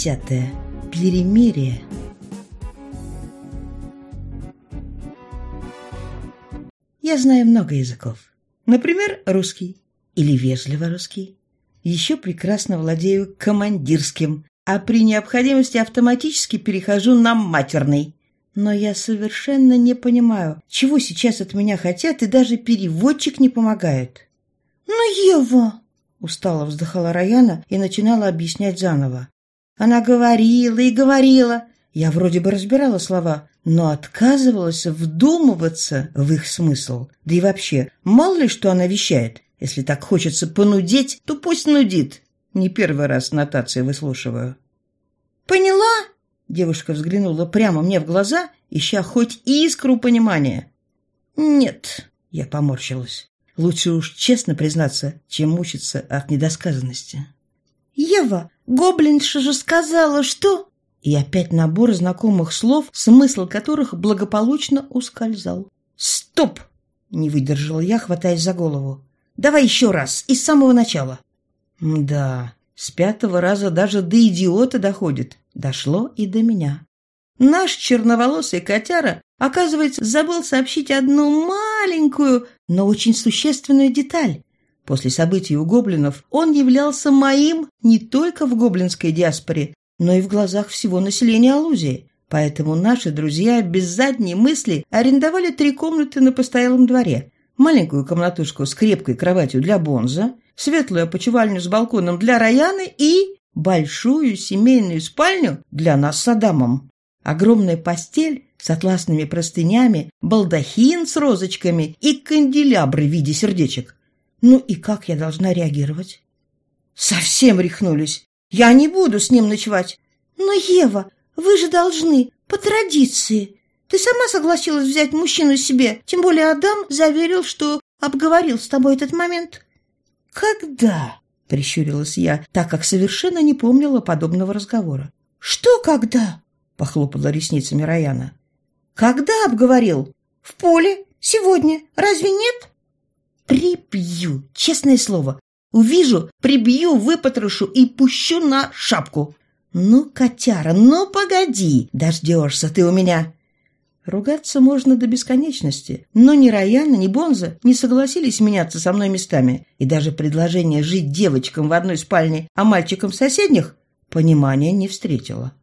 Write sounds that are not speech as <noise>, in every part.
Десятая. Перемирие. Я знаю много языков. Например, русский или вежливо русский. Еще прекрасно владею командирским, а при необходимости автоматически перехожу на матерный. Но я совершенно не понимаю, чего сейчас от меня хотят, и даже переводчик не помогает. «Ну, Ева!» — устало вздыхала Раяна и начинала объяснять заново. Она говорила и говорила. Я вроде бы разбирала слова, но отказывалась вдумываться в их смысл. Да и вообще, мало ли что она вещает. Если так хочется понудеть, то пусть нудит. Не первый раз нотации выслушиваю. «Поняла?» Девушка взглянула прямо мне в глаза, ища хоть искру понимания. «Нет», — я поморщилась. Лучше уж честно признаться, чем мучиться от недосказанности. «Ева, гоблинша же сказала, что...» И опять набор знакомых слов, смысл которых благополучно ускользал. «Стоп!» — не выдержала я, хватаясь за голову. «Давай еще раз, из самого начала». Да, с пятого раза даже до идиота доходит. Дошло и до меня. Наш черноволосый котяра, оказывается, забыл сообщить одну маленькую, но очень существенную деталь. После событий у гоблинов он являлся моим не только в гоблинской диаспоре, но и в глазах всего населения Алузии. Поэтому наши друзья без задней мысли арендовали три комнаты на постоялом дворе. Маленькую комнатушку с крепкой кроватью для Бонза, светлую опочивальню с балконом для Раяны и большую семейную спальню для нас с Адамом. Огромная постель с атласными простынями, балдахин с розочками и канделябры в виде сердечек. Ну и как я должна реагировать? Совсем рехнулись. Я не буду с ним ночевать. Но, Ева, вы же должны, по традиции. Ты сама согласилась взять мужчину себе, тем более Адам заверил, что обговорил с тобой этот момент. Когда? Прищурилась я, так как совершенно не помнила подобного разговора. Что когда? Похлопала ресницами Раяна. Когда обговорил? В поле? Сегодня? Разве нет? Прибью, честное слово. Увижу, прибью, выпотрошу и пущу на шапку. Ну, котяра, ну погоди, дождешься ты у меня. Ругаться можно до бесконечности, но ни Раяна, ни Бонза не согласились меняться со мной местами, и даже предложение жить девочкам в одной спальне, а мальчикам в соседних, понимания не встретило.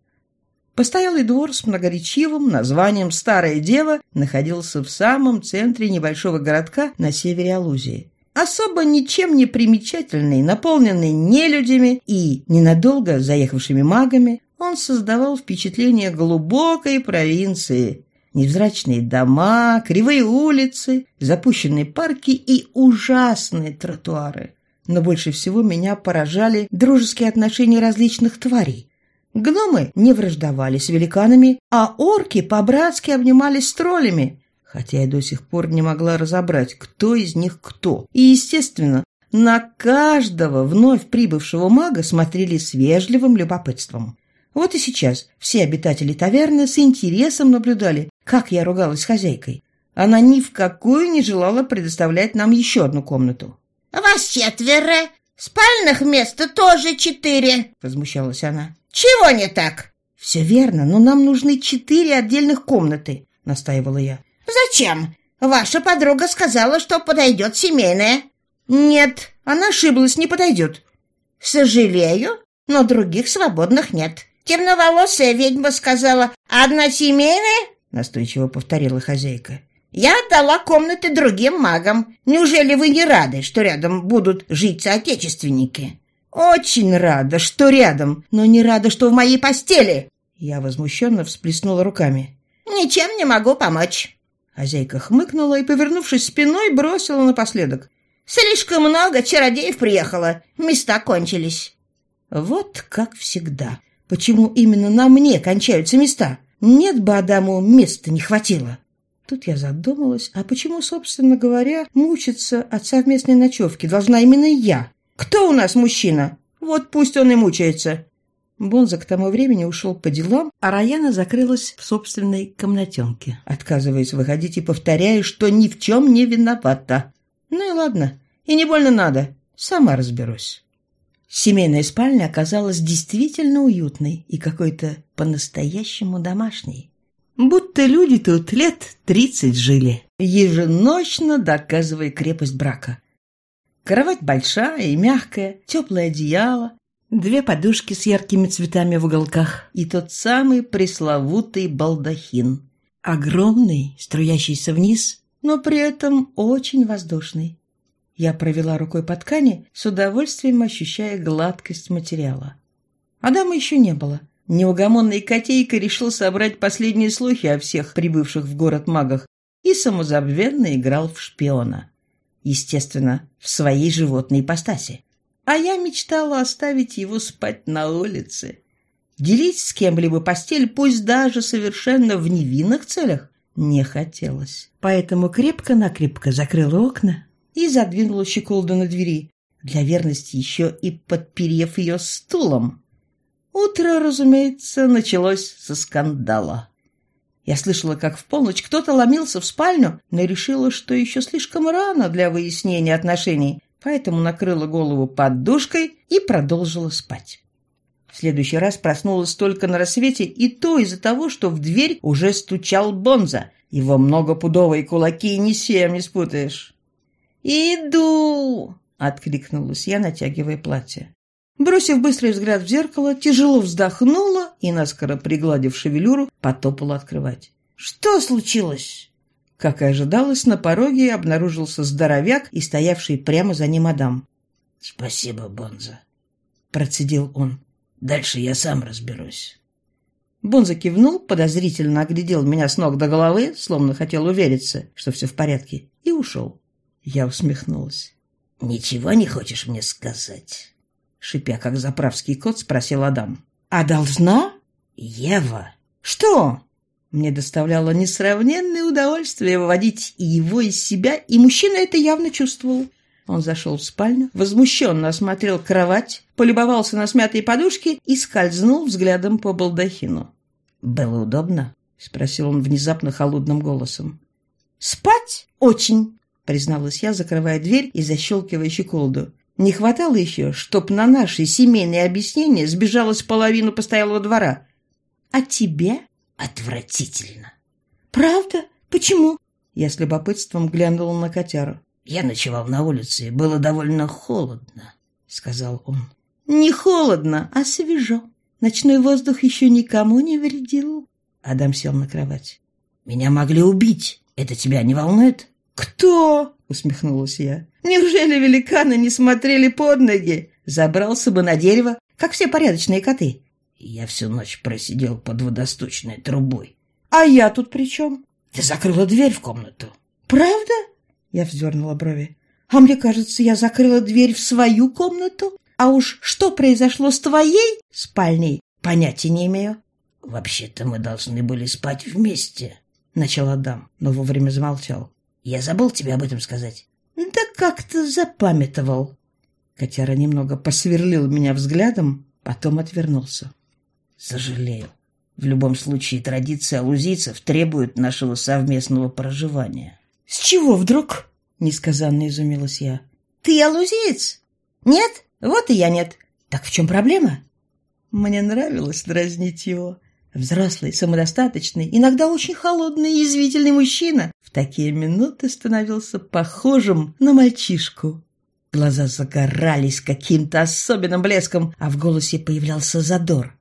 Постоялый двор с многоречивым названием «Старая дева» находился в самом центре небольшого городка на севере Алузии. Особо ничем не примечательный, наполненный нелюдями и ненадолго заехавшими магами, он создавал впечатление глубокой провинции. Невзрачные дома, кривые улицы, запущенные парки и ужасные тротуары. Но больше всего меня поражали дружеские отношения различных тварей. Гномы не враждовали с великанами, а орки по-братски обнимались с троллями, хотя я до сих пор не могла разобрать, кто из них кто. И, естественно, на каждого вновь прибывшего мага смотрели с вежливым любопытством. Вот и сейчас все обитатели таверны с интересом наблюдали, как я ругалась с хозяйкой. Она ни в какую не желала предоставлять нам еще одну комнату. «Вас четверо, спальных мест тоже четыре», — возмущалась она. Чего не так? Все верно, но нам нужны четыре отдельных комнаты, настаивала я. Зачем? Ваша подруга сказала, что подойдет семейная. Нет, она ошиблась, не подойдет. Сожалею, но других свободных нет. Темноволосая ведьма сказала, одна семейная? Настойчиво повторила хозяйка. Я отдала комнаты другим магам. Неужели вы не рады, что рядом будут жить соотечественники? «Очень рада, что рядом, но не рада, что в моей постели!» Я возмущенно всплеснула руками. «Ничем не могу помочь!» Хозяйка хмыкнула и, повернувшись спиной, бросила напоследок. «Слишком много чародеев приехало, места кончились». Вот как всегда. Почему именно на мне кончаются места? Нет бы Адаму места не хватило. Тут я задумалась, а почему, собственно говоря, мучиться от совместной ночевки должна именно я? Кто у нас мужчина? Вот пусть он и мучается». Бонза к тому времени ушел по делам, а Раяна закрылась в собственной комнатенке, отказываясь выходить и повторяя, что ни в чем не виновата. «Ну и ладно, и не больно надо, сама разберусь». Семейная спальня оказалась действительно уютной и какой-то по-настоящему домашней. Будто люди тут лет тридцать жили, еженочно доказывая крепость брака. Кровать большая и мягкая, теплое одеяло, две подушки с яркими цветами в уголках и тот самый пресловутый балдахин. Огромный, струящийся вниз, но при этом очень воздушный. Я провела рукой по ткани, с удовольствием ощущая гладкость материала. Адама еще не было. Неугомонный котейка решил собрать последние слухи о всех прибывших в город магах и самозабвенно играл в шпиона. Естественно, в своей животной ипостаси. А я мечтала оставить его спать на улице. Делить с кем-либо постель, пусть даже совершенно в невинных целях, не хотелось. Поэтому крепко-накрепко закрыла окна и задвинула щеколду на двери, для верности еще и подперев ее стулом. Утро, разумеется, началось со скандала. Я слышала, как в полночь кто-то ломился в спальню, но решила, что еще слишком рано для выяснения отношений, поэтому накрыла голову подушкой и продолжила спать. В следующий раз проснулась только на рассвете, и то из-за того, что в дверь уже стучал Бонза. Его многопудовые кулаки ни с чем не спутаешь. «Иду!» — откликнулась я, натягивая платье. Бросив быстрый взгляд в зеркало, тяжело вздохнула и, наскоро пригладив шевелюру, потопала открывать. «Что случилось?» Как и ожидалось, на пороге обнаружился здоровяк и стоявший прямо за ним Адам. «Спасибо, Бонза», — процедил он. «Дальше я сам разберусь». Бонза кивнул, подозрительно оглядел меня с ног до головы, словно хотел увериться, что все в порядке, и ушел. Я усмехнулась. «Ничего не хочешь мне сказать?» Шипя, как заправский кот, спросил Адам. «А должна?» «Ева!» «Что?» Мне доставляло несравненное удовольствие выводить и его из себя, и мужчина это явно чувствовал. Он зашел в спальню, возмущенно осмотрел кровать, полюбовался на смятые подушки и скользнул взглядом по балдахину. «Было удобно?» — спросил он внезапно холодным голосом. «Спать? Очень!» призналась я, закрывая дверь и защелкивая щеколду. Не хватало еще, чтоб на наши семейные объяснения сбежалась половина постоялого двора. А тебе? Отвратительно. Правда? Почему? Я с любопытством глянула на котяру. Я ночевал на улице, и было довольно холодно, сказал он. Не холодно, а свежо. Ночной воздух еще никому не вредил. Адам сел на кровать. Меня могли убить. Это тебя не волнует? «Кто?» — усмехнулась я. «Неужели великаны не смотрели под ноги? Забрался бы на дерево, как все порядочные коты». Я всю ночь просидел под водосточной трубой. «А я тут при чем?» «Ты закрыла дверь в комнату». «Правда?» — я вздернула брови. «А мне кажется, я закрыла дверь в свою комнату. А уж что произошло с твоей спальней, понятия не имею». «Вообще-то мы должны были спать вместе», — начал Адам, но вовремя замолчал. Я забыл тебе об этом сказать. Да как-то запамятовал. Котяра немного посверлил меня взглядом, потом отвернулся. Сожалею. В любом случае традиции алузийцев требуют нашего совместного проживания. С чего вдруг? Несказанно изумилась я. Ты алузиец? Нет? Вот и я нет. Так в чем проблема? Мне нравилось дразнить его. Взрослый, самодостаточный, иногда очень холодный и язвительный мужчина в такие минуты становился похожим на мальчишку. Глаза загорались каким-то особенным блеском, а в голосе появлялся задор.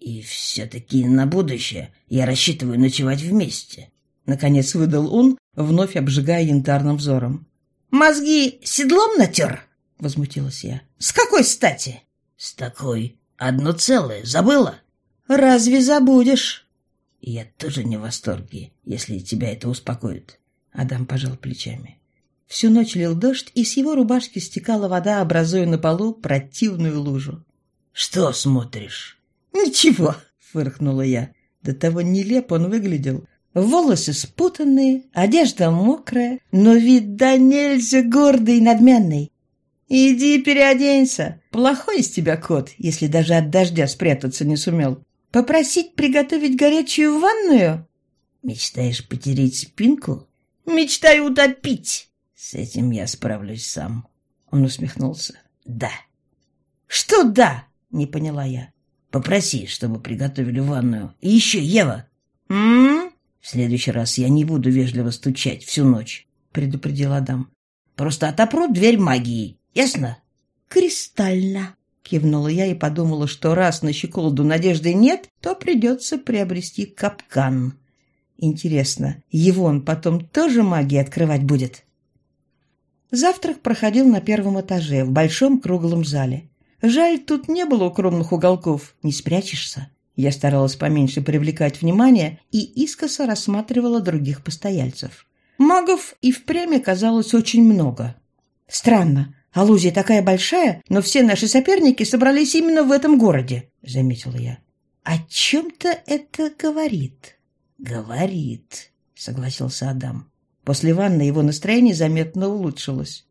«И все-таки на будущее я рассчитываю ночевать вместе», — наконец выдал он, вновь обжигая янтарным взором. «Мозги седлом натер?» — возмутилась я. «С какой стати?» «С такой. Одно целое. Забыла?» «Разве забудешь?» «Я тоже не в восторге, если тебя это успокоит», — Адам пожал плечами. Всю ночь лил дождь, и с его рубашки стекала вода, образуя на полу противную лужу. «Что смотришь?» «Ничего», — фыркнула я. До того нелепо он выглядел. Волосы спутанные, одежда мокрая, но вид да нельзя гордый и надменный. «Иди переоденься. Плохой из тебя кот, если даже от дождя спрятаться не сумел. Попросить приготовить горячую ванную? Мечтаешь потереть спинку? Мечтаю утопить. С этим я справлюсь сам. Он усмехнулся. Да. «Что да?» — не поняла я. Попроси, чтобы приготовили ванную. И еще, Ева. «М? В следующий раз я не буду вежливо стучать всю ночь, предупредил Адам. Просто отопру дверь магии. Ясно? «Кристально!» — кивнула я и подумала, что раз на щеколду надежды нет, то придется приобрести капкан. Интересно, его он потом тоже магией открывать будет? Завтрак проходил на первом этаже, в большом круглом зале. Жаль, тут не было укромных уголков, не спрячешься. Я старалась поменьше привлекать внимание и искоса рассматривала других постояльцев. Магов и впрямь оказалось очень много. Странно, Алузия такая большая, но все наши соперники собрались именно в этом городе, заметила я. О чем-то это говорит. Говорит, согласился Адам. После ванны его настроение заметно улучшилось.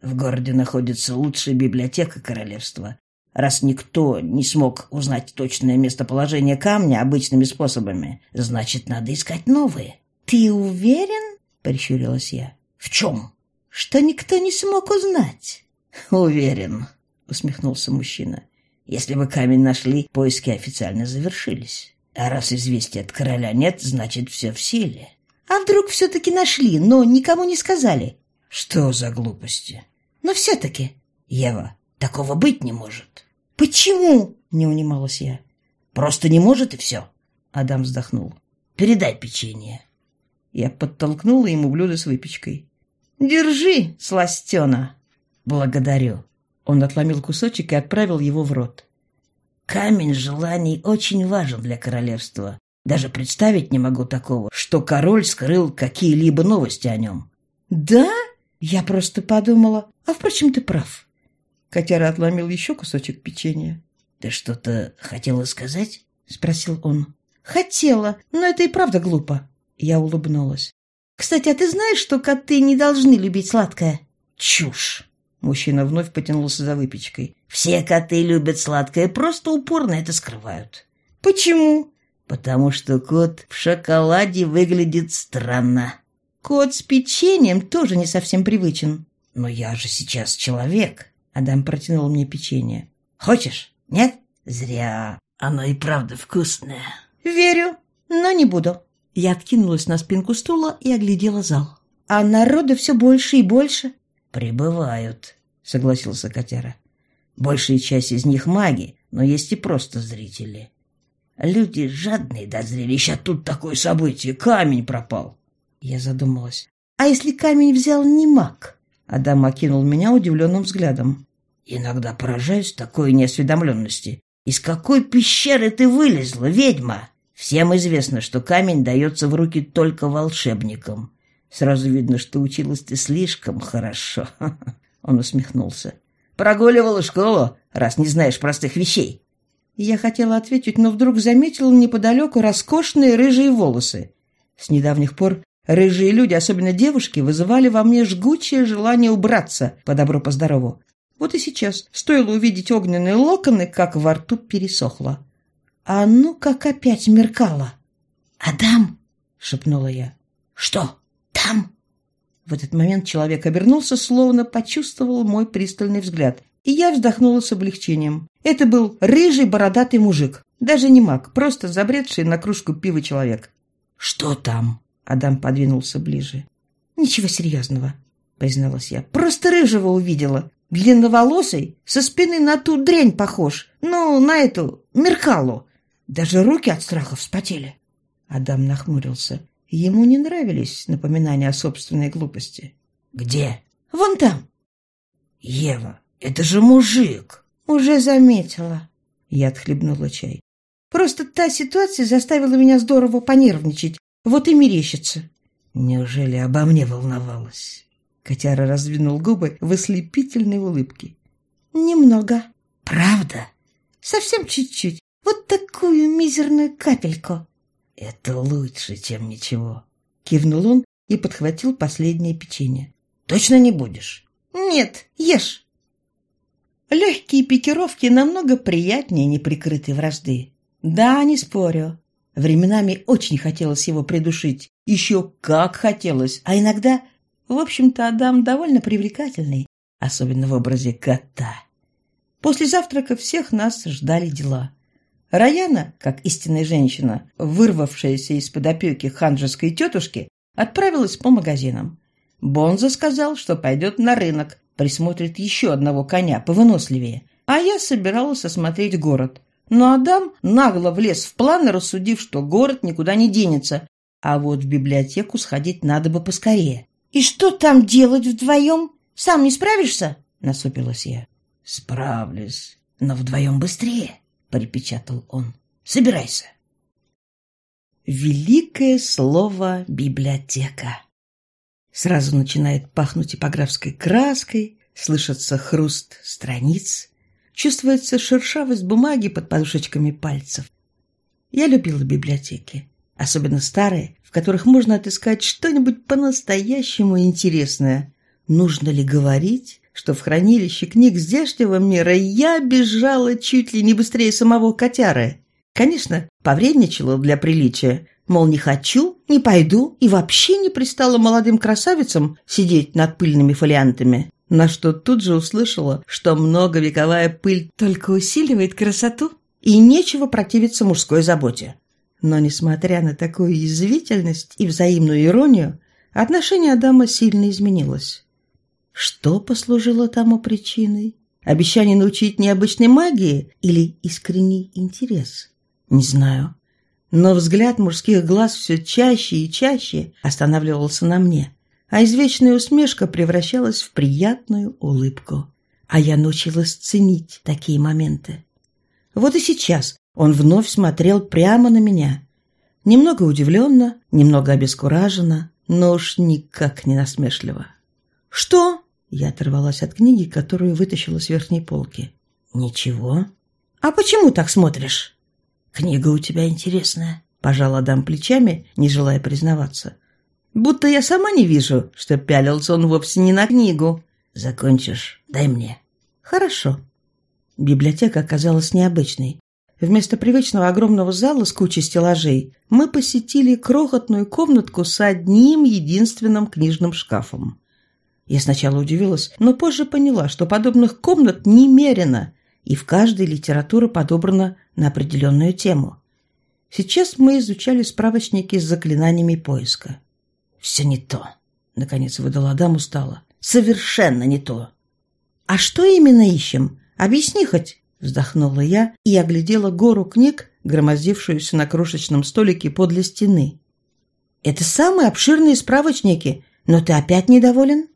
В городе находится лучшая библиотека королевства. Раз никто не смог узнать точное местоположение камня обычными способами, значит, надо искать новые. «Ты уверен?» — прищурилась я. «В чем?» «Что никто не смог узнать?» «Уверен», — усмехнулся мужчина. «Если бы камень нашли, поиски официально завершились. А раз известия от короля нет, значит, все в силе». «А вдруг все-таки нашли, но никому не сказали?» «Что за глупости?» «Но все-таки...» «Ева, такого быть не может». «Почему?» — не унималась я. «Просто не может, и все». Адам вздохнул. «Передай печенье». Я подтолкнула ему блюдо с выпечкой. «Держи, сластена!» «Благодарю». Он отломил кусочек и отправил его в рот. «Камень желаний очень важен для королевства. Даже представить не могу такого, что король скрыл какие-либо новости о нем». «Да?» Я просто подумала. А, впрочем, ты прав. Котяра отломил еще кусочек печенья. «Ты что-то хотела сказать?» — спросил он. «Хотела, но это и правда глупо». Я улыбнулась. «Кстати, а ты знаешь, что коты не должны любить сладкое?» «Чушь!» Мужчина вновь потянулся за выпечкой. «Все коты любят сладкое, просто упорно это скрывают». «Почему?» «Потому что кот в шоколаде выглядит странно». «Кот с печеньем тоже не совсем привычен». «Но я же сейчас человек». Адам протянул мне печенье. «Хочешь? Нет? Зря. Оно и правда вкусное». «Верю, но не буду». Я откинулась на спинку стула и оглядела зал. «А народу все больше и больше». «Прибывают», — согласился котяра. «Большая часть из них маги, но есть и просто зрители. Люди жадные до зрелища, тут такое событие, камень пропал». Я задумалась. «А если камень взял не маг?» Адам окинул меня удивленным взглядом. «Иногда поражаюсь такой неосведомленности. Из какой пещеры ты вылезла, ведьма?» Всем известно, что камень дается в руки только волшебникам. Сразу видно, что училась ты слишком хорошо. <laughs> Он усмехнулся. Прогуливала школу, раз не знаешь простых вещей. Я хотела ответить, но вдруг заметила неподалеку роскошные рыжие волосы. С недавних пор рыжие люди, особенно девушки, вызывали во мне жгучее желание убраться по добру по здорову. Вот и сейчас стоило увидеть огненные локоны, как во рту пересохло. А ну как опять меркало. «Адам!» — шепнула я. «Что?» Там!» В этот момент человек обернулся, словно почувствовал мой пристальный взгляд. И я вздохнула с облегчением. Это был рыжий бородатый мужик. Даже не маг, просто забредший на кружку пива человек. «Что там?» Адам подвинулся ближе. «Ничего серьезного», — призналась я. «Просто рыжего увидела. Длинноволосый, со спины на ту дрянь похож. Ну, на эту, Меркалу. Даже руки от страха вспотели». Адам нахмурился. Ему не нравились напоминания о собственной глупости. «Где?» «Вон там». «Ева, это же мужик!» «Уже заметила». Я отхлебнула чай. «Просто та ситуация заставила меня здорово понервничать. Вот и мерещится». «Неужели обо мне волновалась?» Котяра раздвинул губы в ослепительной улыбке. «Немного». «Правда?» «Совсем чуть-чуть. Вот такую мизерную капельку». «Это лучше, чем ничего», — кивнул он и подхватил последнее печенье. «Точно не будешь?» «Нет, ешь». Легкие пикировки намного приятнее неприкрытой вражды. Да, не спорю. Временами очень хотелось его придушить. Еще как хотелось. А иногда, в общем-то, Адам довольно привлекательный, особенно в образе кота. После завтрака всех нас ждали дела. Раяна, как истинная женщина, вырвавшаяся из-под опеки ханжеской тетушки, отправилась по магазинам. Бонза сказал, что пойдет на рынок, присмотрит еще одного коня повыносливее, а я собиралась осмотреть город. Но Адам нагло влез в план, рассудив, что город никуда не денется, а вот в библиотеку сходить надо бы поскорее. «И что там делать вдвоем? Сам не справишься?» — насупилась я. «Справлюсь, но вдвоем быстрее», — припечатал он. «Собирайся». Великое слово «библиотека». Сразу начинает пахнуть типографской краской, слышится хруст страниц, чувствуется шершавость бумаги под подушечками пальцев. Я любила библиотеки, особенно старые, в которых можно отыскать что-нибудь по-настоящему интересное. Нужно ли говорить, что в хранилище книг здешнего мира я бежала чуть ли не быстрее самого котяры. Конечно, повредничала для приличия. Мол, не хочу, не пойду и вообще не пристала молодым красавицам сидеть над пыльными фолиантами. На что тут же услышала, что многовековая пыль только усиливает красоту и нечего противиться мужской заботе. Но, несмотря на такую язвительность и взаимную иронию, отношение Адама сильно изменилось. Что послужило тому причиной? Обещание научить необычной магии или искренний интерес? Не знаю. Но взгляд мужских глаз все чаще и чаще останавливался на мне, а извечная усмешка превращалась в приятную улыбку. А я научилась ценить такие моменты. Вот и сейчас он вновь смотрел прямо на меня. Немного удивленно, немного обескураженно, но уж никак не насмешливо. «Что?» Я оторвалась от книги, которую вытащила с верхней полки. «Ничего». «А почему так смотришь?» «Книга у тебя интересная», — пожала дам плечами, не желая признаваться. «Будто я сама не вижу, что пялился он вовсе не на книгу. Закончишь, дай мне». «Хорошо». Библиотека оказалась необычной. Вместо привычного огромного зала с кучей стеллажей мы посетили крохотную комнатку с одним единственным книжным шкафом. Я сначала удивилась, но позже поняла, что подобных комнат немерено, и в каждой литература подобрана на определенную тему. Сейчас мы изучали справочники с заклинаниями поиска. «Все не то», — наконец выдала Адам устало. «Совершенно не то». «А что именно ищем? Объясни хоть», — вздохнула я и оглядела гору книг, громоздившуюся на крошечном столике подле стены. «Это самые обширные справочники, но ты опять недоволен?»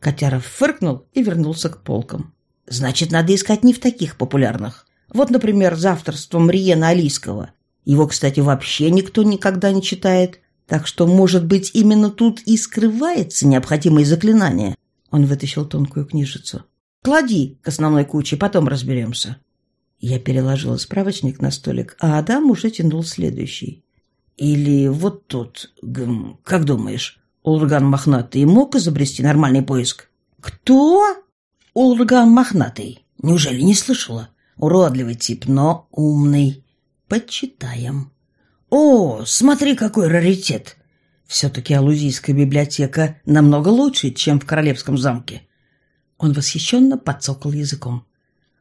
Котяров фыркнул и вернулся к полкам. «Значит, надо искать не в таких популярных. Вот, например, за авторством Риена Алийского. Его, кстати, вообще никто никогда не читает. Так что, может быть, именно тут и скрывается необходимое заклинание». Он вытащил тонкую книжицу. «Клади к основной куче, потом разберемся». Я переложила справочник на столик, а Адам уже тянул следующий. «Или вот тут, гм, как думаешь, Улрган Мохнатый мог изобрести нормальный поиск? Кто? Улрган Мохнатый. Неужели не слышала? Уродливый тип, но умный. Почитаем. О, смотри, какой раритет. Все-таки Алузийская библиотека намного лучше, чем в Королевском замке. Он восхищенно подцокал языком.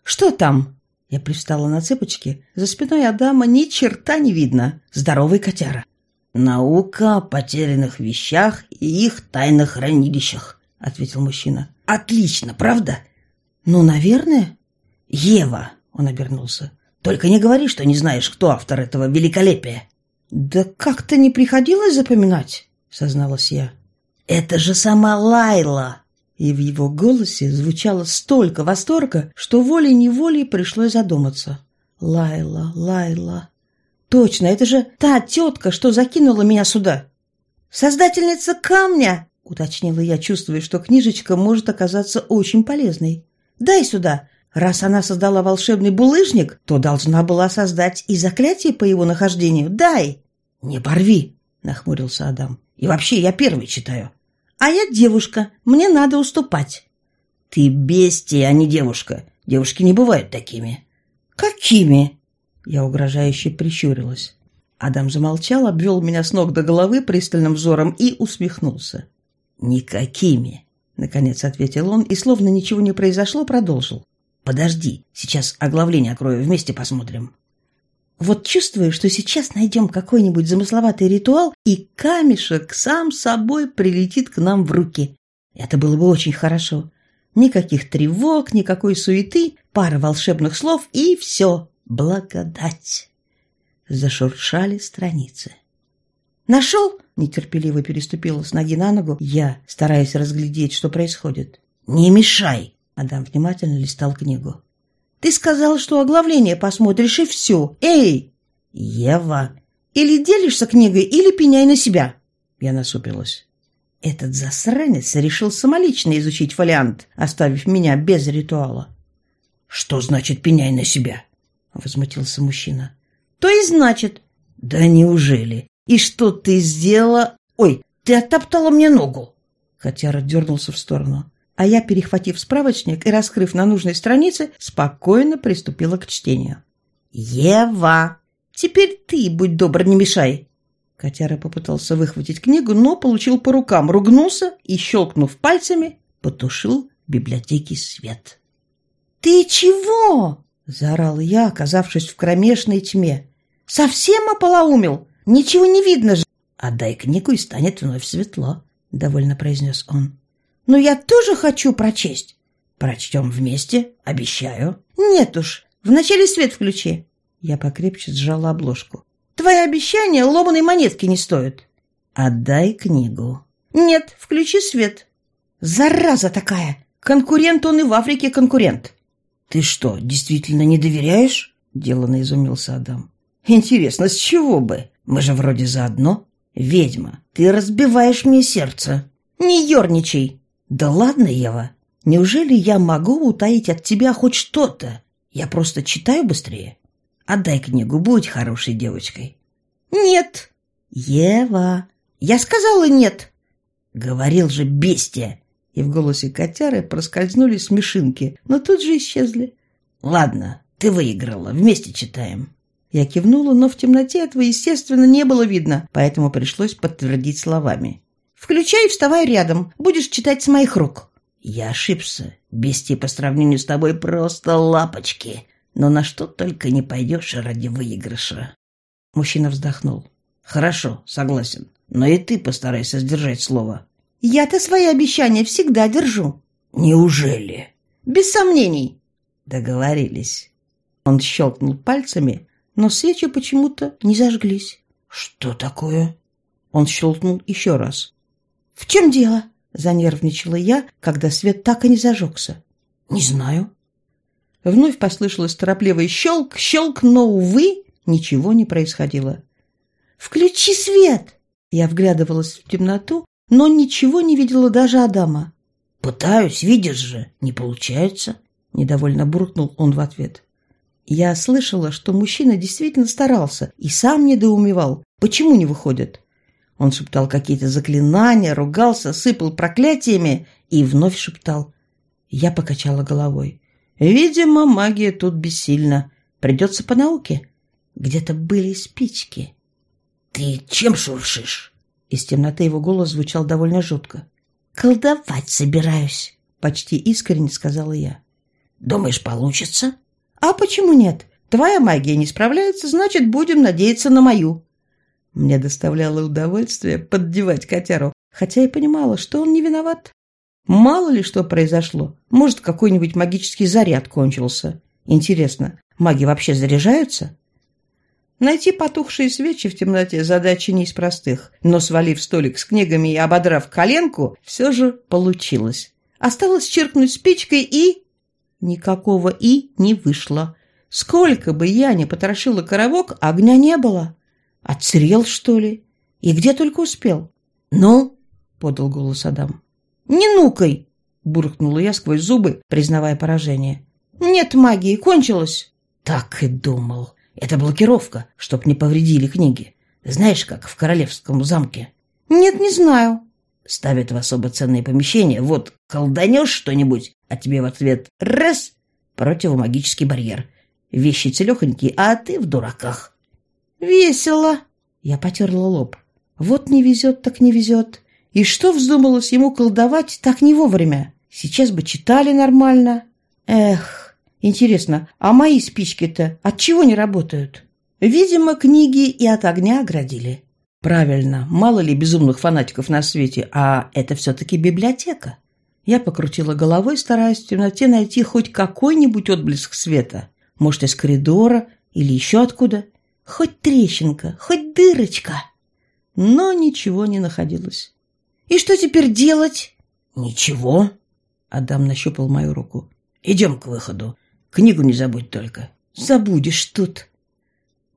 «Что там?» Я привстала на цепочки. За спиной Адама ни черта не видно. Здоровый котяра. «Наука о потерянных вещах и их тайных хранилищах», — ответил мужчина. «Отлично, правда?» «Ну, наверное». «Ева», — он обернулся, — «только не говори, что не знаешь, кто автор этого великолепия». «Да как-то не приходилось запоминать», — созналась я. «Это же сама Лайла!» И в его голосе звучало столько восторга, что волей-неволей пришлось задуматься. «Лайла, Лайла...» Точно, это же та тетка, что закинула меня сюда. Создательница камня, уточнила я, чувствуя, что книжечка может оказаться очень полезной. Дай сюда. Раз она создала волшебный булыжник, то должна была создать и заклятие по его нахождению. Дай. Не порви, нахмурился Адам. И вообще, я первый читаю. А я девушка, мне надо уступать. Ты бестия, а не девушка. Девушки не бывают такими. Какими? Я угрожающе прищурилась. Адам замолчал, обвел меня с ног до головы пристальным взором и усмехнулся. «Никакими!» — наконец ответил он и, словно ничего не произошло, продолжил. Подожди, сейчас оглавление окрою, вместе посмотрим. Вот чувствую, что сейчас найдем какой-нибудь замысловатый ритуал, и камешек сам собой прилетит к нам в руки. Это было бы очень хорошо. Никаких тревог, никакой суеты, пара волшебных слов и все. Благодать. Зашуршали страницы. «Нашел?» – нетерпеливо переступила с ноги на ногу я, стараясь разглядеть, что происходит. «Не мешай!» – Адам внимательно листал книгу. «Ты сказал, что оглавление посмотришь, и все. Эй!» «Ева!» «Или делишься книгой, или пеняй на себя!» Я насупилась. Этот засранец решил самолично изучить фолиант, оставив меня без ритуала. «Что значит пеняй на себя?» — возмутился мужчина. «То и значит». «Да неужели? И что ты сделала? Ой, ты оттоптала мне ногу!» Котяра дернулся в сторону, а я, перехватив справочник и раскрыв на нужной странице, спокойно приступила к чтению. «Ева! Теперь ты, будь добр, не мешай!» Котяра попытался выхватить книгу, но получил по рукам, ругнулся и, щелкнув пальцами, потушил в библиотеке свет. «Ты чего?» – заорал я, оказавшись в кромешной тьме. «Совсем ополоумел? Ничего не видно же!» «Отдай книгу, и станет вновь светло», — довольно произнес он. «Но я тоже хочу прочесть». «Прочтем вместе, обещаю». «Нет уж, вначале свет включи». Я покрепче сжала обложку. «Твои обещания ломаной монетки не стоят». «Отдай книгу». «Нет, включи свет». «Зараза такая! Конкурент он и в Африке конкурент». «Ты что, действительно не доверяешь?» — деланно изумился Адам. «Интересно, с чего бы? Мы же вроде заодно. Ведьма, ты разбиваешь мне сердце. Не ерничай. Да ладно, Ева. Неужели я могу утаить от тебя хоть что-то? Я просто читаю быстрее. Отдай книгу, будь хорошей девочкой. Нет. Ева. Я сказала нет. Говорил же бестия. И в голосе котяры проскользнули смешинки, но тут же исчезли. Ладно, ты выиграла, вместе читаем. Я кивнула, но в темноте этого, естественно, не было видно, поэтому пришлось подтвердить словами. «Включай и вставай рядом. Будешь читать с моих рук». «Я ошибся. Бести по сравнению с тобой просто лапочки. Но на что только не пойдешь ради выигрыша». Мужчина вздохнул. «Хорошо, согласен. Но и ты постарайся сдержать слово». «Я-то свои обещания всегда держу». «Неужели?» «Без сомнений». «Договорились». Он щелкнул пальцами, но свечи почему-то не зажглись. «Что такое?» Он щелкнул еще раз. «В чем дело?» – занервничала я, когда свет так и не зажегся. «Не знаю». Вновь послышалось торопливый щелк, щелк, но, увы, ничего не происходило. «Включи свет!» Я вглядывалась в темноту, но ничего не видела даже Адама. «Пытаюсь, видишь же, не получается», — недовольно буркнул он в ответ. Я слышала, что мужчина действительно старался и сам недоумевал, почему не выходит. Он шептал какие-то заклинания, ругался, сыпал проклятиями и вновь шептал. Я покачала головой. Видимо, магия тут бессильна. Придется по науке. Где-то были спички. «Ты чем шуршишь?» Из темноты его голос звучал довольно жутко. «Колдовать собираюсь», — почти искренне сказала я. «Думаешь, получится?» «А почему нет? Твоя магия не справляется, значит, будем надеяться на мою». Мне доставляло удовольствие поддевать котяру, хотя и понимала, что он не виноват. Мало ли что произошло. Может, какой-нибудь магический заряд кончился. Интересно, маги вообще заряжаются? Найти потухшие свечи в темноте задача не из простых, но, свалив столик с книгами и ободрав коленку, все же получилось. Осталось черкнуть спичкой и... Никакого «и» не вышло. Сколько бы я ни потрошила коровок, огня не было. Отсырел, что ли? И где только успел? «Ну?» — подал голос Адам. «Не нукай!» — буркнула я сквозь зубы, признавая поражение. «Нет магии, кончилось!» «Так и думал. Это блокировка, чтоб не повредили книги. Знаешь, как в королевском замке?» «Нет, не знаю». Ставят в особо ценные помещения. Вот колданешь что-нибудь, а тебе в ответ раз — противомагический барьер. Вещи целехонькие, а ты в дураках. «Весело!» Я потерла лоб. «Вот не везет, так не везет. И что вздумалось ему колдовать так не вовремя? Сейчас бы читали нормально. Эх, Интересно, а мои спички-то от чего не работают? Видимо, книги и от огня оградили. Правильно, мало ли безумных фанатиков на свете, а это все-таки библиотека. Я покрутила головой, стараясь в темноте найти хоть какой-нибудь отблеск света. Может, из коридора или еще откуда. Хоть трещинка, хоть дырочка. Но ничего не находилось. «И что теперь делать?» «Ничего». Адам нащупал мою руку. «Идем к выходу. Книгу не забудь только». «Забудешь тут».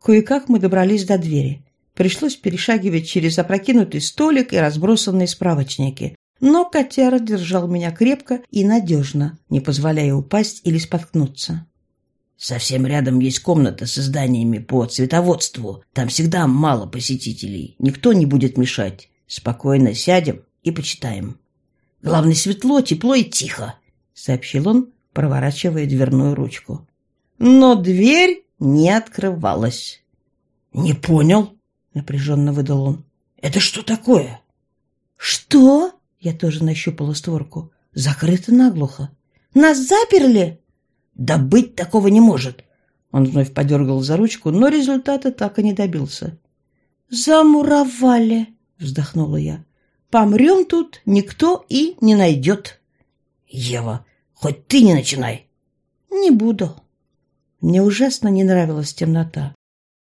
Кое-как мы добрались до двери. Пришлось перешагивать через опрокинутый столик и разбросанные справочники. Но котяра держал меня крепко и надежно, не позволяя упасть или споткнуться. Совсем рядом есть комната с изданиями по цветоводству. Там всегда мало посетителей. Никто не будет мешать. Спокойно сядем и почитаем. Главное, светло, тепло и тихо, — сообщил он, проворачивая дверную ручку. Но дверь не открывалась. — Не понял, — напряженно выдал он. — Это что такое? — Что? — я тоже нащупала створку. — Закрыто наглухо. — Нас заперли? Да быть такого не может. Он вновь подергал за ручку, но результата так и не добился. «Замуровали!» — вздохнула я. «Помрем тут, никто и не найдет». «Ева, хоть ты не начинай!» «Не буду». Мне ужасно не нравилась темнота.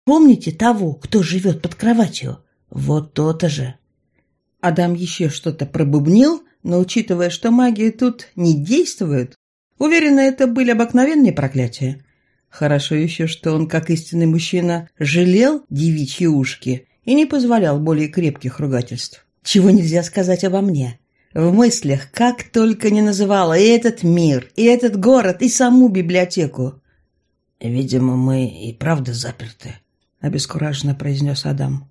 Помните того, кто живет под кроватью? Вот то-то же. Адам еще что-то пробубнил, но, учитывая, что магия тут не действует, Уверена, это были обыкновенные проклятия. Хорошо еще, что он, как истинный мужчина, жалел девичьи ушки и не позволял более крепких ругательств. Чего нельзя сказать обо мне. В мыслях, как только не называла и этот мир, и этот город, и саму библиотеку. «Видимо, мы и правда заперты», — обескураженно произнес Адам.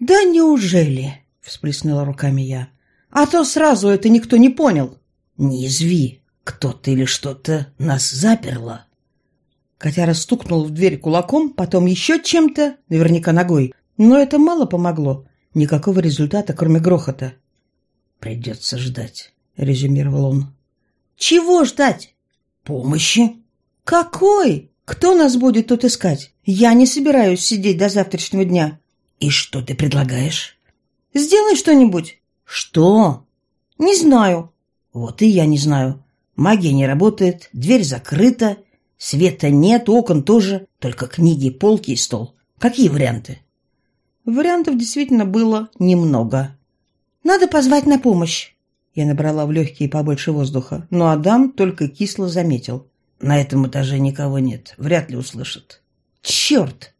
«Да неужели?» — всплеснула руками я. «А то сразу это никто не понял». «Не изви», кто-то или что-то нас заперло. Котяра стукнул в дверь кулаком, потом еще чем-то, наверняка ногой. Но это мало помогло. Никакого результата, кроме грохота. «Придется ждать», — резюмировал он. «Чего ждать?» «Помощи». «Какой? Кто нас будет тут искать? Я не собираюсь сидеть до завтрашнего дня». «И что ты предлагаешь?» «Сделай что-нибудь». «Что?» «Не знаю». «Вот и я не знаю. Магия не работает, дверь закрыта, света нет, окон тоже, только книги, полки и стол. Какие варианты? Вариантов действительно было немного. «Надо позвать на помощь!» Я набрала в легкие побольше воздуха, но Адам только кисло заметил. «На этом этаже никого нет, вряд ли услышат». «Черт!»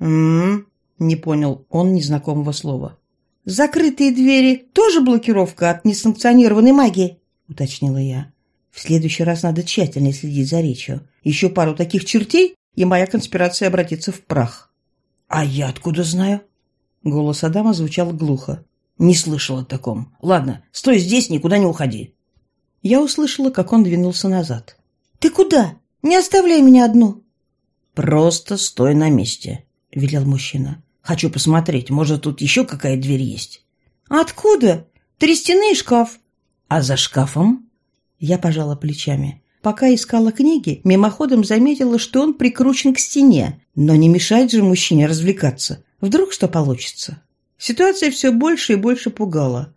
«М-м-м», не понял он незнакомого слова. «Закрытые двери тоже блокировка от несанкционированной магии?» — уточнила я. В следующий раз надо тщательнее следить за речью. Еще пару таких чертей, и моя конспирация обратится в прах. «А я откуда знаю?» Голос Адама звучал глухо. «Не слышал о таком. Ладно, стой здесь, никуда не уходи». Я услышала, как он двинулся назад. «Ты куда? Не оставляй меня одну!» «Просто стой на месте», — велел мужчина. «Хочу посмотреть, может, тут еще какая дверь есть». «Откуда? Три стены и шкаф». «А за шкафом?» Я пожала плечами. Пока искала книги, мимоходом заметила, что он прикручен к стене. Но не мешает же мужчине развлекаться. Вдруг что получится? Ситуация все больше и больше пугала.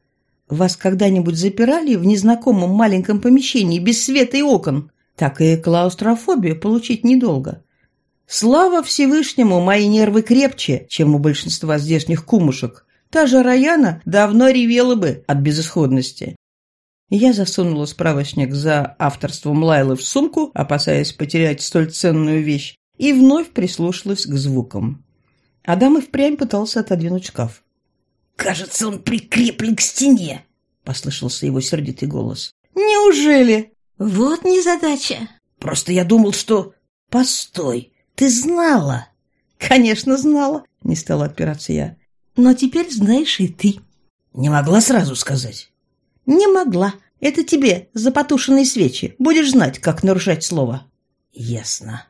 Вас когда-нибудь запирали в незнакомом маленьком помещении без света и окон? Так и клаустрофобию получить недолго. Слава Всевышнему, мои нервы крепче, чем у большинства здешних кумушек. Та же Раяна давно ревела бы от безысходности. Я засунула справочник за авторством Лайлы в сумку, опасаясь потерять столь ценную вещь, и вновь прислушалась к звукам. Адам и впрямь пытался отодвинуть шкаф. «Кажется, он прикреплен к стене», — послышался его сердитый голос. «Неужели?» «Вот незадача». «Просто я думал, что...» «Постой, ты знала?» «Конечно, знала», — не стала отпираться я. «Но теперь знаешь и ты». «Не могла сразу сказать». «Не могла. Это тебе за потушенные свечи. Будешь знать, как нарушать слово». «Ясно».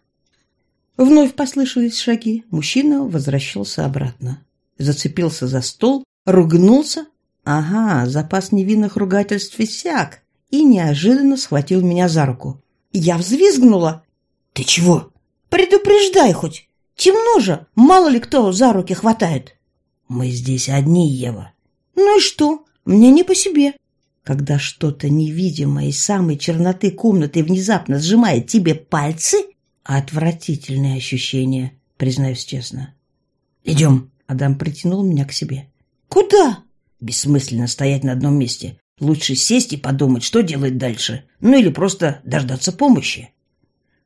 Вновь послышались шаги. Мужчина возвращался обратно. Зацепился за стол, ругнулся. Ага, запас невинных ругательств иссяк. И неожиданно схватил меня за руку. Я взвизгнула. Ты чего? Предупреждай хоть. Темно же, мало ли кто за руки хватает. Мы здесь одни, Ева. Ну и что? Мне не по себе. Когда что-то невидимое из самой черноты комнаты внезапно сжимает тебе пальцы, отвратительное ощущение, признаюсь честно. Идем. Адам притянул меня к себе. Куда? Бессмысленно стоять на одном месте. Лучше сесть и подумать, что делать дальше. Ну или просто дождаться помощи.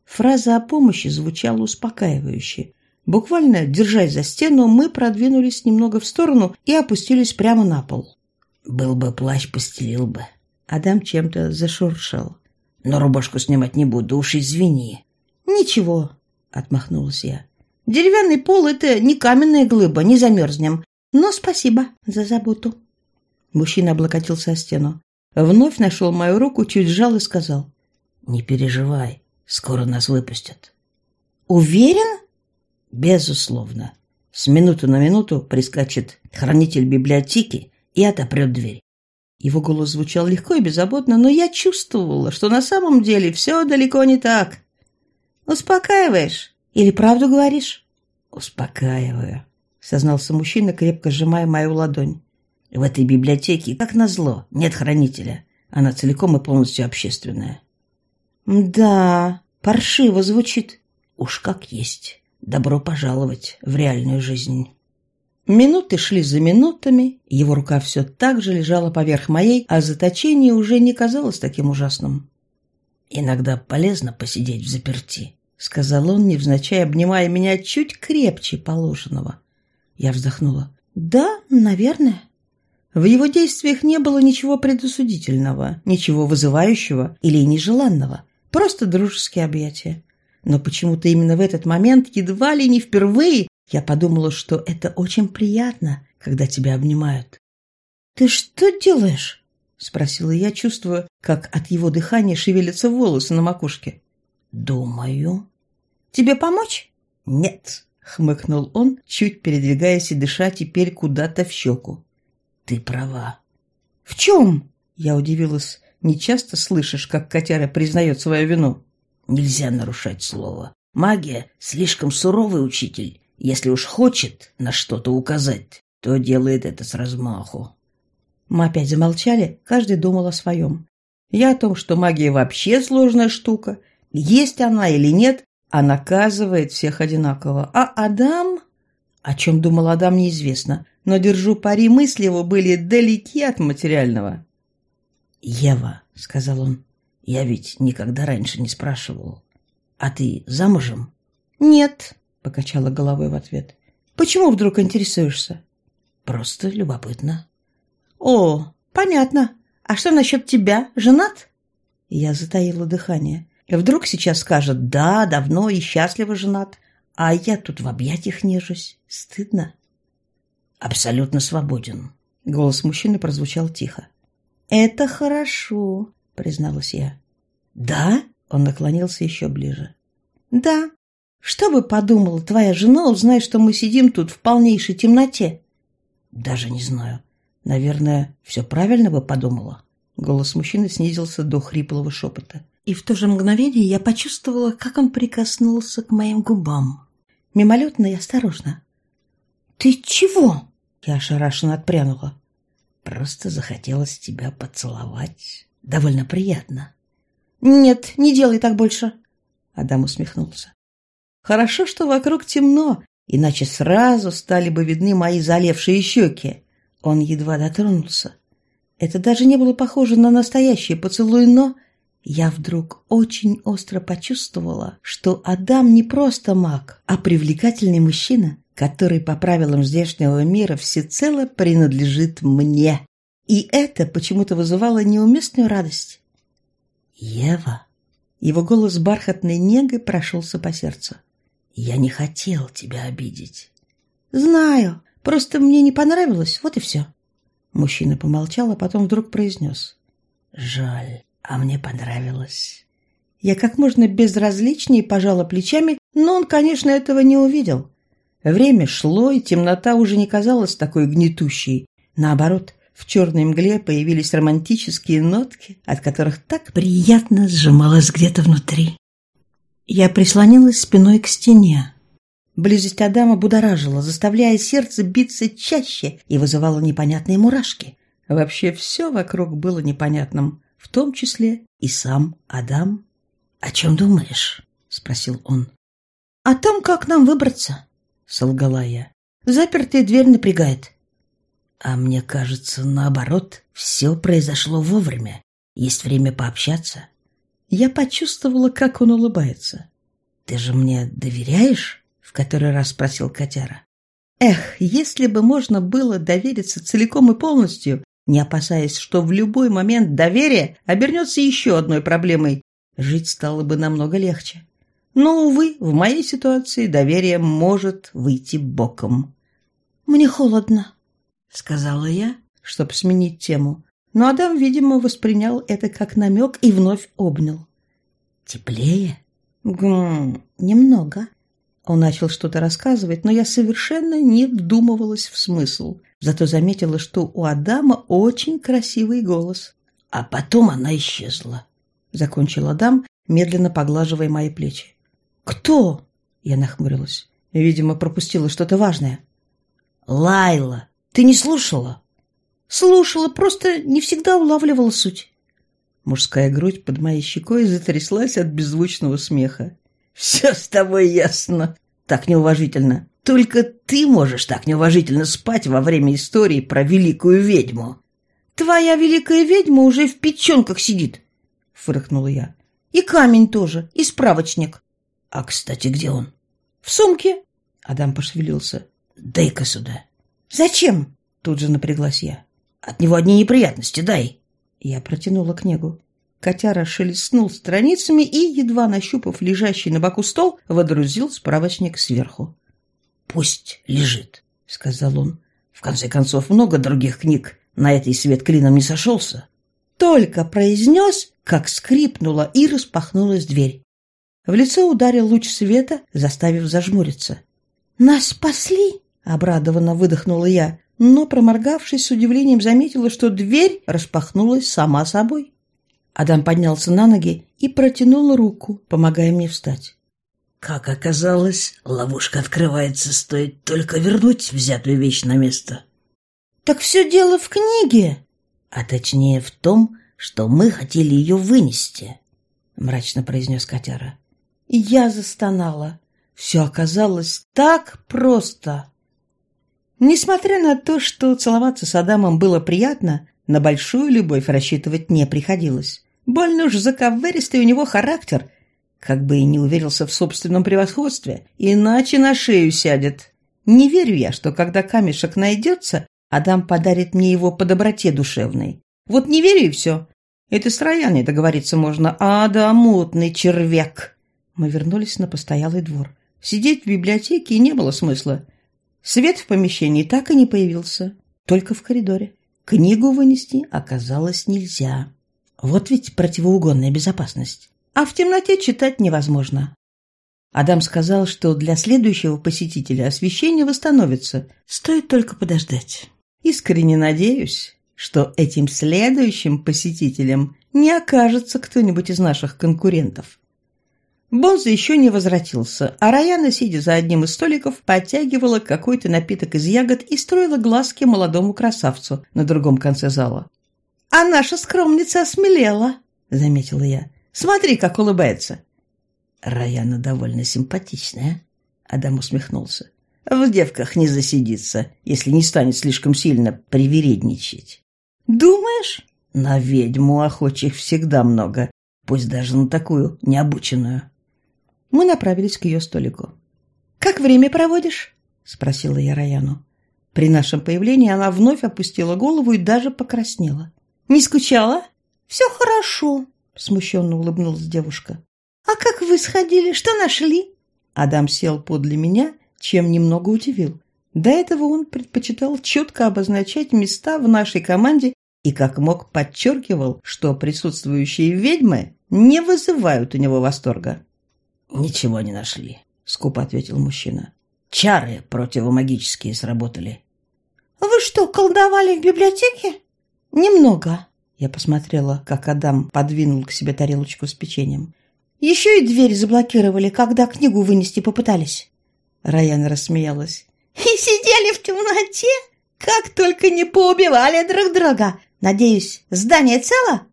Фраза о помощи звучала успокаивающе. Буквально, держась за стену, мы продвинулись немного в сторону и опустились прямо на пол. Был бы плащ, постелил бы. Адам чем-то зашуршал. Но рубашку снимать не буду, уж извини. Ничего, отмахнулась я. Деревянный пол — это не каменная глыба, не замерзнем. Но спасибо за заботу. Мужчина облокотился о стену. Вновь нашел мою руку, чуть сжал и сказал. «Не переживай, скоро нас выпустят». «Уверен?» «Безусловно. С минуты на минуту прискачет хранитель библиотеки и отопрет дверь». Его голос звучал легко и беззаботно, но я чувствовала, что на самом деле все далеко не так. «Успокаиваешь? Или правду говоришь?» «Успокаиваю», — сознался мужчина, крепко сжимая мою ладонь. В этой библиотеке, как назло, нет хранителя. Она целиком и полностью общественная. Да, паршиво звучит. Уж как есть. Добро пожаловать в реальную жизнь. Минуты шли за минутами, его рука все так же лежала поверх моей, а заточение уже не казалось таким ужасным. «Иногда полезно посидеть в заперти», — сказал он, невзначай обнимая меня чуть крепче положенного. Я вздохнула. «Да, наверное». В его действиях не было ничего предосудительного, ничего вызывающего или нежеланного, просто дружеские объятия. Но почему-то именно в этот момент, едва ли не впервые, я подумала, что это очень приятно, когда тебя обнимают. «Ты что делаешь?» — спросила я, чувствуя, как от его дыхания шевелятся волосы на макушке. «Думаю». «Тебе помочь?» «Нет», — хмыкнул он, чуть передвигаясь и дыша теперь куда-то в щеку. Ты права. В чем? Я удивилась. Не часто слышишь, как котяра признает свою вину. Нельзя нарушать слово. Магия — слишком суровый учитель. Если уж хочет на что-то указать, то делает это с размаху. Мы опять замолчали, каждый думал о своем. Я о том, что магия вообще сложная штука, есть она или нет, а наказывает всех одинаково. А Адам... О чем думал Адам, неизвестно но, держу пари, мысли его были далеки от материального. «Ева», — сказал он, — «я ведь никогда раньше не спрашивал. А ты замужем?» «Нет», — покачала головой в ответ. «Почему вдруг интересуешься?» «Просто любопытно». «О, понятно. А что насчет тебя? Женат?» Я затаила дыхание. Вдруг сейчас скажет «да, давно и счастливо женат», а я тут в объятиях нежусь. Стыдно абсолютно свободен». Голос мужчины прозвучал тихо. «Это хорошо», — призналась я. «Да?» — он наклонился еще ближе. «Да. Что бы подумала твоя жена, узная, что мы сидим тут в полнейшей темноте?» «Даже не знаю. Наверное, все правильно бы подумала». Голос мужчины снизился до хриплого шепота. И в то же мгновение я почувствовала, как он прикоснулся к моим губам. Мимолетно и осторожно. «Ты чего?» Я ошарашенно отпрянула. Просто захотелось тебя поцеловать. Довольно приятно. Нет, не делай так больше. Адам усмехнулся. Хорошо, что вокруг темно, иначе сразу стали бы видны мои залевшие щеки. Он едва дотронулся. Это даже не было похоже на настоящий поцелуй, но я вдруг очень остро почувствовала, что Адам не просто маг, а привлекательный мужчина, который по правилам здешнего мира всецело принадлежит мне. И это почему-то вызывало неуместную радость. «Ева!» Его голос бархатной негой прошелся по сердцу. «Я не хотел тебя обидеть». «Знаю, просто мне не понравилось, вот и все». Мужчина помолчал, а потом вдруг произнес. «Жаль, а мне понравилось». Я как можно безразличнее пожала плечами, но он, конечно, этого не увидел. Время шло, и темнота уже не казалась такой гнетущей. Наоборот, в черной мгле появились романтические нотки, от которых так приятно сжималось где-то внутри. Я прислонилась спиной к стене. Близость Адама будоражила, заставляя сердце биться чаще и вызывала непонятные мурашки. Вообще все вокруг было непонятным, в том числе и сам Адам. «О чем думаешь?» — спросил он. «О том, как нам выбраться», — солгала я. «Запертая дверь напрягает». «А мне кажется, наоборот, все произошло вовремя. Есть время пообщаться». Я почувствовала, как он улыбается. «Ты же мне доверяешь?» — в который раз спросил котяра. Эх, если бы можно было довериться целиком и полностью, не опасаясь, что в любой момент доверие обернется еще одной проблемой, жить стало бы намного легче. Но, увы, в моей ситуации доверие может выйти боком. «Мне холодно», — сказала я, чтобы сменить тему. Но Адам, видимо, воспринял это как намек и вновь обнял. «Теплее?» «Гм, немного». Он начал что-то рассказывать, но я совершенно не вдумывалась в смысл. Зато заметила, что у Адама очень красивый голос. А потом она исчезла. Закончил Адам, медленно поглаживая мои плечи. «Кто?» Я нахмурилась. Видимо, пропустила что-то важное. «Лайла! Ты не слушала?» «Слушала, просто не всегда улавливала суть». Мужская грудь под моей щекой затряслась от беззвучного смеха. «Все с тобой ясно. Так неуважительно. Только ты можешь так неуважительно спать во время истории про великую ведьму». «Твоя великая ведьма уже в печенках сидит», — фыркнула я. «И камень тоже, и справочник». «А, кстати, где он?» «В сумке». Адам пошевелился. «Дай-ка сюда». «Зачем?» Тут же напряглась я. «От него одни неприятности, дай». Я протянула книгу. Котяра шелестнул страницами и, едва нащупав лежащий на боку стол, водрузил справочник сверху. «Пусть лежит», — сказал он. «В конце концов, много других книг. На этой свет клином не сошелся». Только произнес, как скрипнула и распахнулась дверь. В лицо ударил луч света, заставив зажмуриться. «Нас спасли!» — обрадованно выдохнула я, но, проморгавшись, с удивлением заметила, что дверь распахнулась сама собой. Адам поднялся на ноги и протянул руку, помогая мне встать. Как оказалось, ловушка открывается, стоит только вернуть взятую вещь на место. «Так все дело в книге!» «А точнее в том, что мы хотели ее вынести», — мрачно произнес котяра. Я застонала. Все оказалось так просто. Несмотря на то, что целоваться с Адамом было приятно, на большую любовь рассчитывать не приходилось. Больно уж заковыристый у него характер, как бы и не уверился в собственном превосходстве, иначе на шею сядет. Не верю я, что когда камешек найдется, Адам подарит мне его по доброте душевной. Вот не верю и все. Это с Рояной договориться можно, а да мутный червяк. Мы вернулись на постоялый двор. Сидеть в библиотеке не было смысла. Свет в помещении так и не появился, только в коридоре. Книгу вынести оказалось нельзя. Вот ведь противоугонная безопасность. А в темноте читать невозможно. Адам сказал, что для следующего посетителя освещение восстановится. Стоит только подождать. Искренне надеюсь, что этим следующим посетителем не окажется кто-нибудь из наших конкурентов. Бонза еще не возвратился, а Раяна, сидя за одним из столиков, подтягивала какой-то напиток из ягод и строила глазки молодому красавцу на другом конце зала. «А наша скромница осмелела», — заметила я. «Смотри, как улыбается». Раяна довольно симпатичная, — Адам усмехнулся. В девках не засидится, если не станет слишком сильно привередничать. «Думаешь?» На ведьму охочих всегда много, пусть даже на такую необученную. Мы направились к ее столику. «Как время проводишь?» — спросила я Раяну. При нашем появлении она вновь опустила голову и даже покраснела. «Не скучала?» «Все хорошо», — смущенно улыбнулась девушка. «А как вы сходили? Что нашли?» Адам сел подле меня, чем немного удивил. До этого он предпочитал четко обозначать места в нашей команде и как мог подчеркивал, что присутствующие ведьмы не вызывают у него восторга. «Ничего не нашли», — скупо ответил мужчина. «Чары противомагические сработали». «Вы что, колдовали в библиотеке?» «Немного». Я посмотрела, как Адам подвинул к себе тарелочку с печеньем. Еще и дверь заблокировали, когда книгу вынести попытались. Раяна рассмеялась. И сидели в темноте? Как только не поубивали друг друга. Надеюсь, здание цело?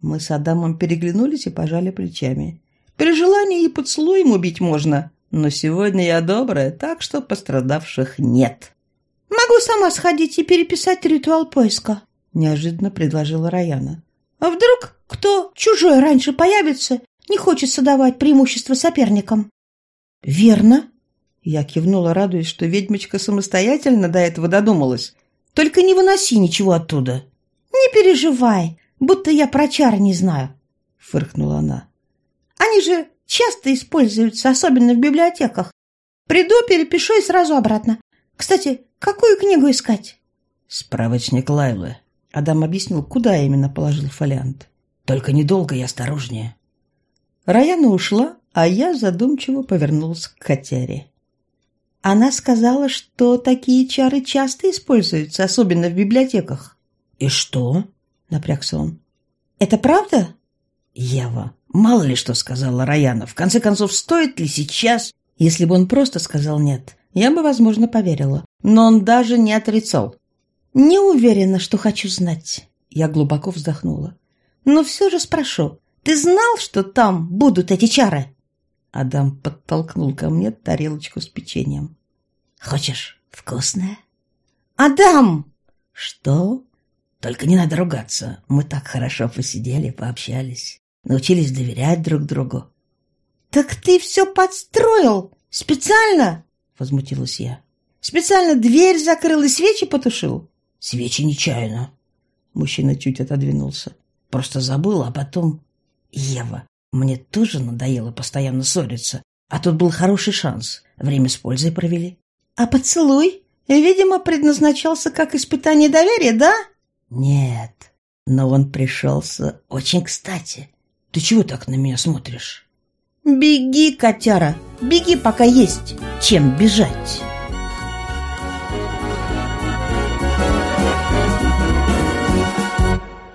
Мы с Адамом переглянулись и пожали плечами. При желании и поцелуем убить можно, но сегодня я добрая, так что пострадавших нет. «Могу сама сходить и переписать ритуал поиска», — неожиданно предложила Раяна. «А вдруг кто чужой раньше появится, не хочется давать преимущество соперникам?» «Верно», — я кивнула, радуясь, что ведьмочка самостоятельно до этого додумалась. «Только не выноси ничего оттуда». «Не переживай, будто я про чар не знаю», — фыркнула она. «Они же часто используются, особенно в библиотеках. Приду, перепишу и сразу обратно. Кстати, какую книгу искать? Справочник Лайлы. Адам объяснил, куда именно положил фолиант. Только недолго и осторожнее. Раяна ушла, а я задумчиво повернулся к котяре. Она сказала, что такие чары часто используются, особенно в библиотеках. «И что?» — напрягся он. «Это правда?» «Ева, мало ли что сказала Раяна. В конце концов, стоит ли сейчас...» Если бы он просто сказал «нет», я бы, возможно, поверила. Но он даже не отрицал. «Не уверена, что хочу знать». Я глубоко вздохнула. «Но все же спрошу. Ты знал, что там будут эти чары?» Адам подтолкнул ко мне тарелочку с печеньем. «Хочешь вкусное?» «Адам!» «Что?» «Только не надо ругаться. Мы так хорошо посидели, пообщались. Научились доверять друг другу». «Так ты все подстроил? Специально?» — возмутилась я. «Специально дверь закрыл и свечи потушил?» «Свечи нечаянно». Мужчина чуть отодвинулся. «Просто забыл, а потом...» «Ева, мне тоже надоело постоянно ссориться, а тут был хороший шанс. Время с пользой провели». «А поцелуй? Видимо, предназначался как испытание доверия, да?» «Нет, но он пришелся очень кстати. Ты чего так на меня смотришь?» «Беги, котяра, беги, пока есть чем бежать».